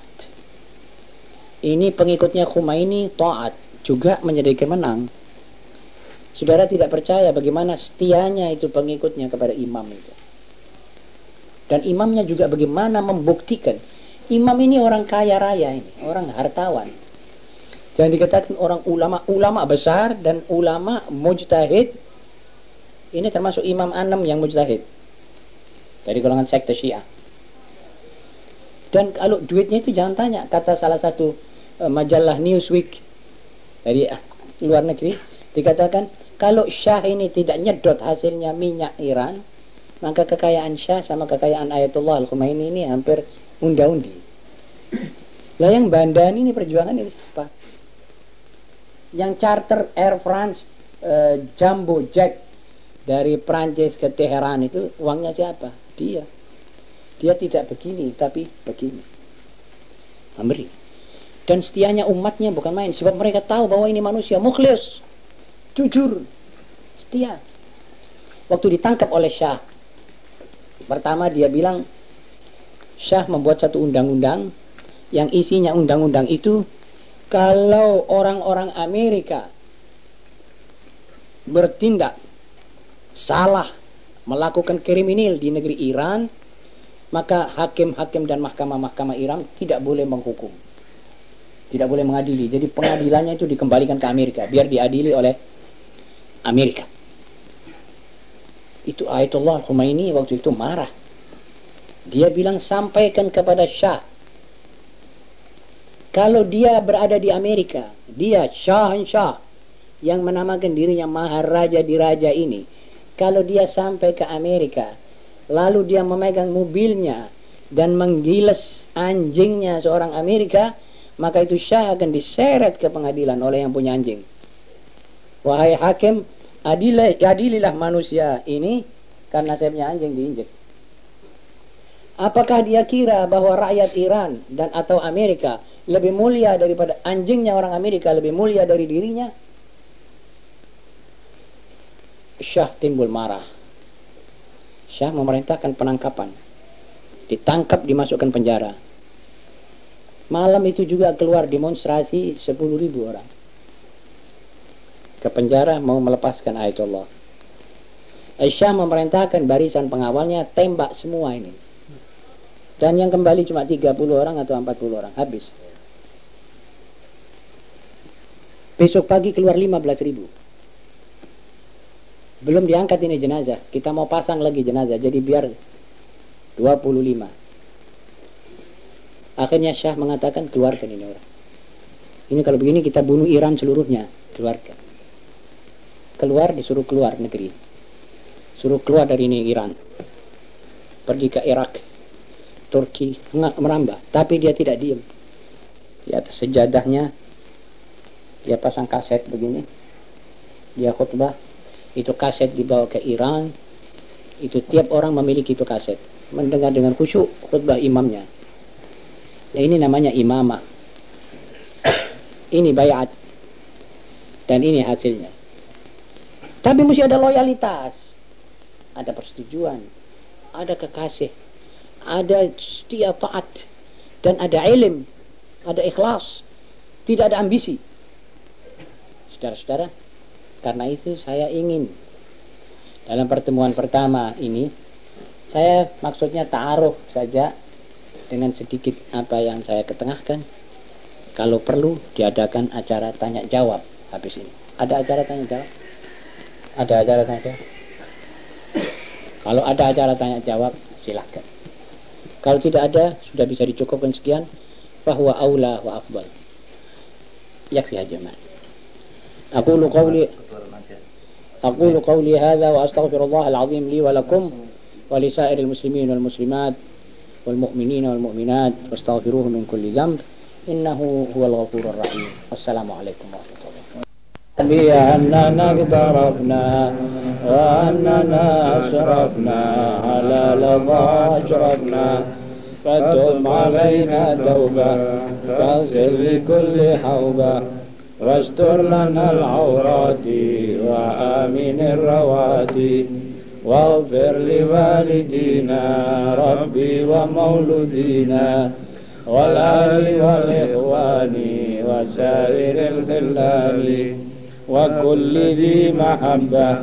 Ini pengikutnya Khumaini taat juga menjadi menang. Saudara tidak percaya bagaimana setianya itu pengikutnya kepada imam itu. Dan imamnya juga bagaimana membuktikan. Imam ini orang kaya raya ini, orang hartawan. Jangan dikatakan orang ulama, ulama besar dan ulama mujtahid. Ini termasuk imam Anam yang mujtahid. Dari golongan sekte Syiah. Dan kalau duitnya itu jangan tanya, kata salah satu uh, majalah Newsweek dari uh, luar negeri, dikatakan kalau Syah ini tidak nyedot hasilnya minyak Iran, maka kekayaan Syah sama kekayaan Ayatullah Al-Khumaini ini hampir unda-undi. Lah yang bandan ini perjuangan ini siapa? Yang charter Air France uh, Jumbo Jet dari Prancis ke Teheran itu uangnya siapa? Dia. Dia tidak begini, tapi begini. Amri. Dan setianya umatnya bukan main, sebab mereka tahu bahwa ini manusia mukhlis jujur, setia. Waktu ditangkap oleh Syah, pertama dia bilang, Syah membuat satu undang-undang yang isinya undang-undang itu kalau orang-orang Amerika bertindak salah melakukan kriminal di negeri Iran maka hakim-hakim dan mahkamah-mahkamah Iran tidak boleh menghukum. Tidak boleh mengadili. Jadi pengadilannya itu dikembalikan ke Amerika biar diadili oleh Amerika. Itu Ayatullah Khomeini waktu itu marah. Dia bilang sampaikan kepada Syah. Kalau dia berada di Amerika, dia Shah Shah yang menamakan dirinya Maharaja di Raja ini. Kalau dia sampai ke Amerika, lalu dia memegang mobilnya dan menggiles anjingnya seorang Amerika, maka itu Syah akan diseret ke pengadilan oleh yang punya anjing. Wahai hakim, adilah, adililah manusia ini karena saya punya anjing diinjek. Apakah dia kira bahwa rakyat Iran dan atau Amerika lebih mulia daripada anjingnya orang Amerika lebih mulia dari dirinya? Syah timbul marah. Syah memerintahkan penangkapan. Ditangkap, dimasukkan penjara. Malam itu juga keluar demonstrasi 10 ribu orang ke penjara mau melepaskan Ayatullah. Aisyah memerintahkan barisan pengawalnya tembak semua ini. Dan yang kembali cuma 30 orang atau 40 orang. Habis. Besok pagi keluar 15 ribu. Belum diangkat ini jenazah. Kita mau pasang lagi jenazah. Jadi biar 25. Akhirnya Syah mengatakan keluarkan ini orang. Ini kalau begini kita bunuh Iran seluruhnya. Keluarkan keluar disuruh keluar negeri. Suruh keluar dari ini Iran. Pergi ke Irak Turki merambah. Tapi dia tidak diam di atas sejadahnya dia pasang kaset begini. Dia khutbah. Itu kaset dibawa ke Iran. Itu tiap orang memiliki itu kaset. Mendengar dengan khusyuk khutbah imamnya. Ya ini namanya imamah. Ini bayat. Dan ini hasilnya tapi mesti ada loyalitas, ada persetujuan, ada kekasih, ada setia taat, dan ada ilm, ada ikhlas, tidak ada ambisi. Saudara-saudara, karena itu saya ingin dalam pertemuan pertama ini, saya maksudnya taruh saja dengan sedikit apa yang saya ketengahkan. Kalau perlu diadakan acara tanya jawab habis ini. Ada acara tanya jawab? Ada acara tanya jawab? Kalau ada acara tanya jawab, silahkan. Kalau tidak ada, sudah bisa dicukupkan sekian. Bahwa aula wa afdal. Yakfi aja, man. أقول قولي أقول قولي هذا وأستغفر الله العظيم لي ولكم ولسائر المسلمين والمسلمات والمؤمنين والمؤمنات واستغفروه من كل ذنب إنه هو الغفور الرحيم والسلام عليكم ورحمة الله بأننا اقترفنا وأننا أسرفنا على لظى أشرفنا فتب علينا توبة فاغفر لكل حوبة واستر لنا العورات وآمن الروات. واغفر لوالدينا ربي ومولودينا والآل والإخوان وسائر الخلال. وكل ذي محبة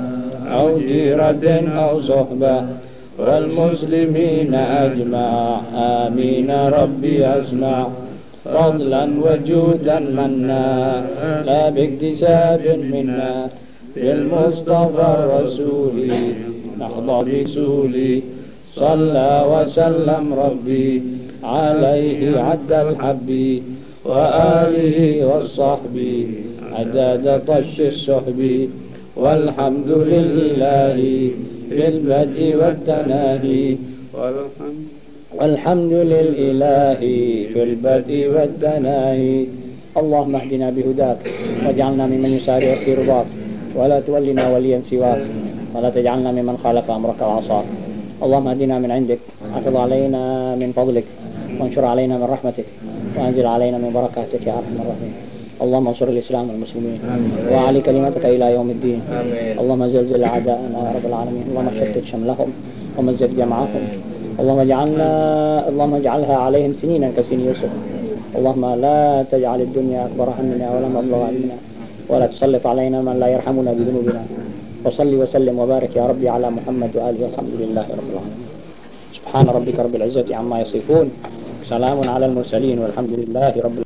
أو جيرة أو صحبة والمسلمين أجمع آمين. ربي أسمع. فضلا وجودا منا. لا باكتساب منا. بالمصطفى الرسول. نحظى بسولي صلى وسلم ربي عليه عد الحب وآله والصحب عداد طش السحب والحمد لله في البدء والتناهي والحمد لله في البدء والتناهي. اللهم اهدنا بهداك واجعلنا ممن يسارع في رضاك. ولا تولنا وليا سواك. ولا تجعلنا ممن خالف أمرك وعصاك. اللهم اهدنا من عندك. احفظ علينا من فضلك. وانشر علينا من رحمتك. وأنزل علينا من بركاتك يا أرحم الراحمين. اللهم انصر الإسلام والمسلمين. وأعلي كلمتك إلى يوم الدين. اللهم زلزل أعداءنا يا رب العالمين. اللهم شتت شملهم ومزق جمعهم. اللهم اجعلنا اللهم اجعلها عليهم سنينا كسن يوسف. اللهم لا تجعل الدنيا أكبر همنا ولا مبلغ علمنا. ولا تسلط علينا من لا يرحمنا بذنوبنا. وصل وسلم وبارك يا ربي على محمد وآله. والحمد لله رب العالمين. سبحان ربك رب العزة عما يصفون. سلام على المرسلين والحمد لله رب العالمين.